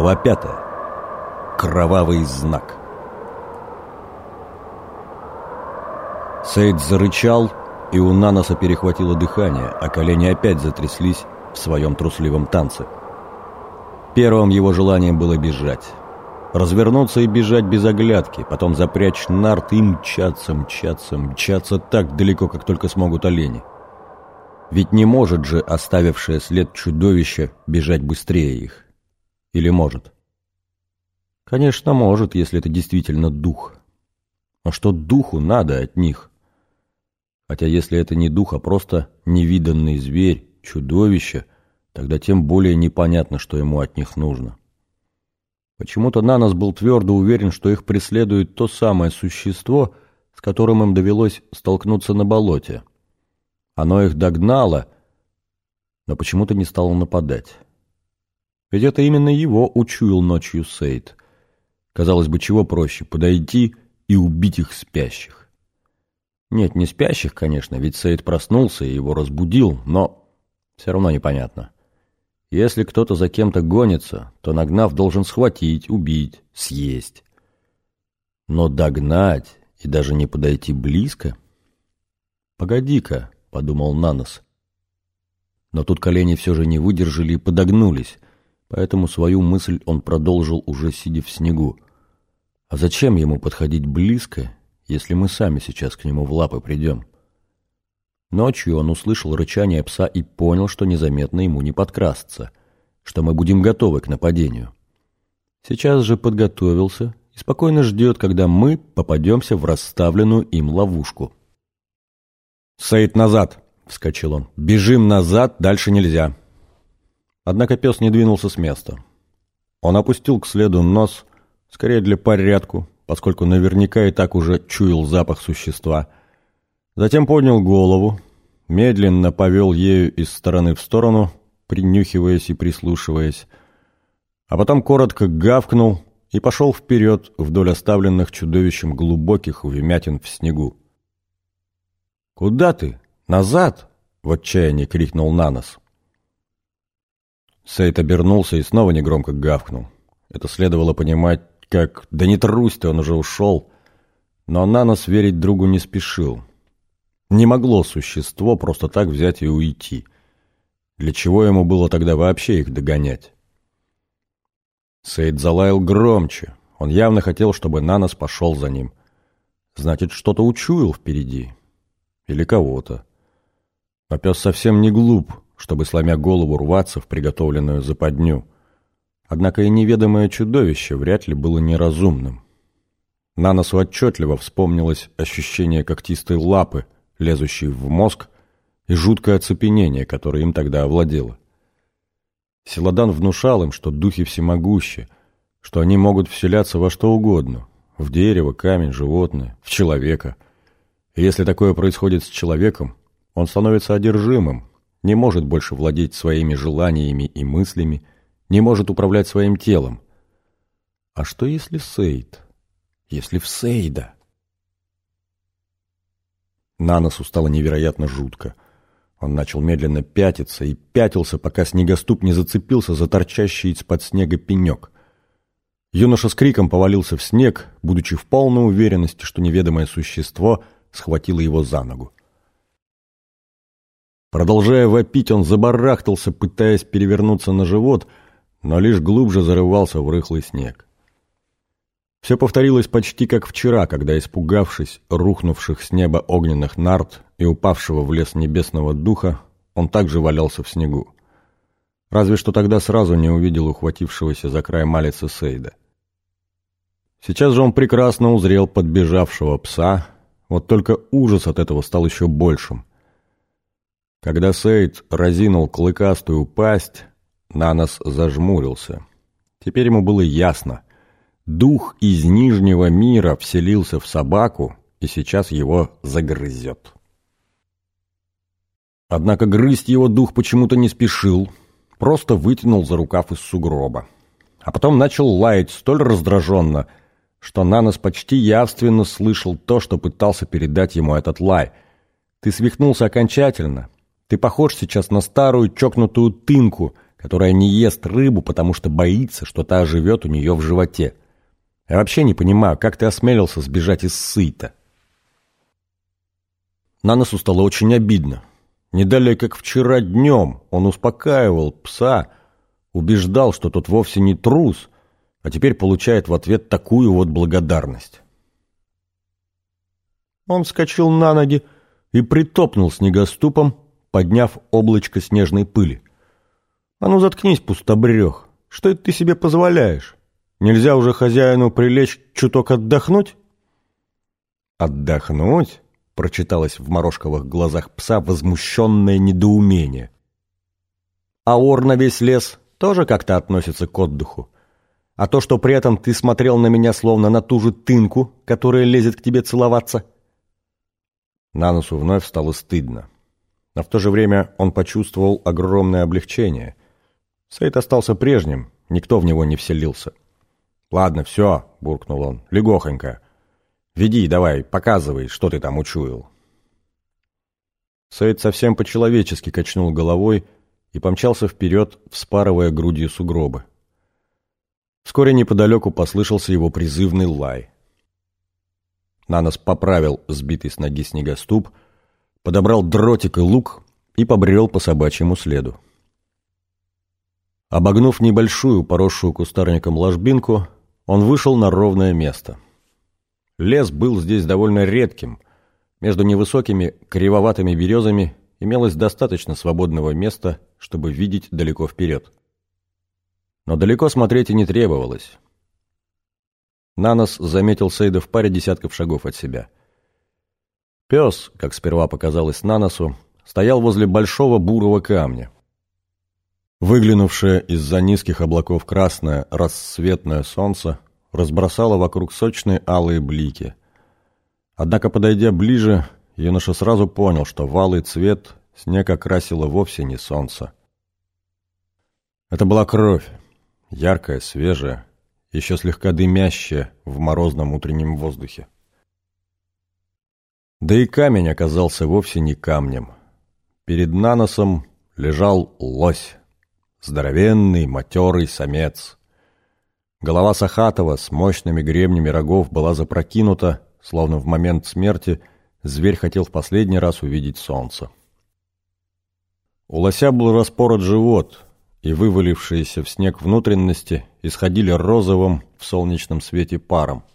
Глава пятая. Кровавый знак. Сейд зарычал, и у Наноса перехватило дыхание, а колени опять затряслись в своем трусливом танце. Первым его желанием было бежать. Развернуться и бежать без оглядки, потом запрячь нарт и мчаться, мчаться, мчаться так далеко, как только смогут олени. Ведь не может же оставившее след чудовище бежать быстрее их. Или может? Конечно, может, если это действительно дух. А что духу надо от них? Хотя если это не дух, а просто невиданный зверь, чудовище, тогда тем более непонятно, что ему от них нужно. Почему-то Нанос был твердо уверен, что их преследует то самое существо, с которым им довелось столкнуться на болоте. Оно их догнало, но почему-то не стало нападать. Ведь это именно его учуял ночью Сейд. Казалось бы, чего проще — подойти и убить их спящих. Нет, не спящих, конечно, ведь Сейд проснулся и его разбудил, но все равно непонятно. Если кто-то за кем-то гонится, то нагнав должен схватить, убить, съесть. Но догнать и даже не подойти близко? «Погоди-ка», — подумал Нанос. Но тут колени все же не выдержали и подогнулись — Поэтому свою мысль он продолжил уже сидя в снегу. А зачем ему подходить близко, если мы сами сейчас к нему в лапы придем? Ночью он услышал рычание пса и понял, что незаметно ему не подкрасться, что мы будем готовы к нападению. Сейчас же подготовился и спокойно ждет, когда мы попадемся в расставленную им ловушку. «Саид, назад!» — вскочил он. «Бежим назад, дальше нельзя!» Однако пес не двинулся с места. Он опустил к следу нос, скорее для порядку, поскольку наверняка и так уже чуял запах существа. Затем поднял голову, медленно повел ею из стороны в сторону, принюхиваясь и прислушиваясь, а потом коротко гавкнул и пошел вперед вдоль оставленных чудовищем глубоких вмятин в снегу. «Куда ты? Назад!» — в отчаянии крикнул Нанос. Сейд обернулся и снова негромко гавкнул. Это следовало понимать, как «да не трусь ты, он уже ушел». Но на нас верить другу не спешил. Не могло существо просто так взять и уйти. Для чего ему было тогда вообще их догонять? Сейд залаял громче. Он явно хотел, чтобы Нанос пошел за ним. Значит, что-то учуял впереди. Или кого-то. Но пес совсем не глуп чтобы, сломя голову, рваться в приготовленную западню. Однако и неведомое чудовище вряд ли было неразумным. На носу отчетливо вспомнилось ощущение когтистой лапы, лезущей в мозг, и жуткое оцепенение, которое им тогда овладело. Селадан внушал им, что духи всемогущи, что они могут вселяться во что угодно — в дерево, камень, животное, в человека. И если такое происходит с человеком, он становится одержимым, не может больше владеть своими желаниями и мыслями, не может управлять своим телом. А что если Сейд? Если в Сейда? Наносу стало невероятно жутко. Он начал медленно пятиться и пятился, пока снегоступ не зацепился за торчащий из-под снега пенек. Юноша с криком повалился в снег, будучи в полной уверенности, что неведомое существо схватило его за ногу. Продолжая вопить, он забарахтался, пытаясь перевернуться на живот, но лишь глубже зарывался в рыхлый снег. Все повторилось почти как вчера, когда, испугавшись рухнувших с неба огненных нарт и упавшего в лес небесного духа, он также валялся в снегу. Разве что тогда сразу не увидел ухватившегося за край малицы Сейда. Сейчас же он прекрасно узрел подбежавшего пса, вот только ужас от этого стал еще большим. Когда Сейд разинул клыкастую пасть, Нанос зажмурился. Теперь ему было ясно. Дух из Нижнего мира вселился в собаку и сейчас его загрызет. Однако грызть его дух почему-то не спешил, просто вытянул за рукав из сугроба. А потом начал лаять столь раздраженно, что Нанос почти явственно слышал то, что пытался передать ему этот лай. «Ты свихнулся окончательно. Ты похож сейчас на старую чокнутую тынку, которая не ест рыбу, потому что боится, что та живет у нее в животе. Я вообще не понимаю, как ты осмелился сбежать из сыта. На носу стало очень обидно. Не далее, как вчера днем, он успокаивал пса, убеждал, что тот вовсе не трус, а теперь получает в ответ такую вот благодарность. Он вскочил на ноги и притопнул снегоступом, подняв облачко снежной пыли. «А ну заткнись, пустобрех! Что это ты себе позволяешь? Нельзя уже хозяину прилечь чуток отдохнуть?» «Отдохнуть?» — прочиталось в морожковых глазах пса возмущенное недоумение. «А ор на весь лес тоже как-то относится к отдыху. А то, что при этом ты смотрел на меня словно на ту же тынку, которая лезет к тебе целоваться...» На носу вновь стало стыдно. Но в то же время он почувствовал огромное облегчение. Сейд остался прежним, никто в него не вселился. «Ладно, все», — буркнул он, — «легохонько. Веди, давай, показывай, что ты там учуял». Сейд совсем по-человечески качнул головой и помчался вперед, вспарывая грудью сугробы. Вскоре неподалеку послышался его призывный лай. Нанос поправил сбитый с ноги снегоступ, подобрал дротик и лук и побрел по собачьему следу. Обогнув небольшую, поросшую кустарником ложбинку, он вышел на ровное место. Лес был здесь довольно редким. Между невысокими, кривоватыми березами имелось достаточно свободного места, чтобы видеть далеко вперед. Но далеко смотреть и не требовалось. Нанос заметил Сейда в паре десятков шагов от себя. Пес, как сперва показалось Наносу, стоял возле большого бурого камня. Выглянувшее из-за низких облаков красное рассветное солнце разбросало вокруг сочные алые блики. Однако, подойдя ближе, юноша сразу понял, что валый цвет снег окрасило вовсе не солнце. Это была кровь, яркая, свежая, еще слегка дымящая в морозном утреннем воздухе. Да и камень оказался вовсе не камнем. Перед наносом лежал лось, здоровенный, матерый самец. Голова Сахатова с мощными гребнями рогов была запрокинута, словно в момент смерти зверь хотел в последний раз увидеть солнце. У лося был распорот живот, и вывалившиеся в снег внутренности исходили розовым в солнечном свете паром –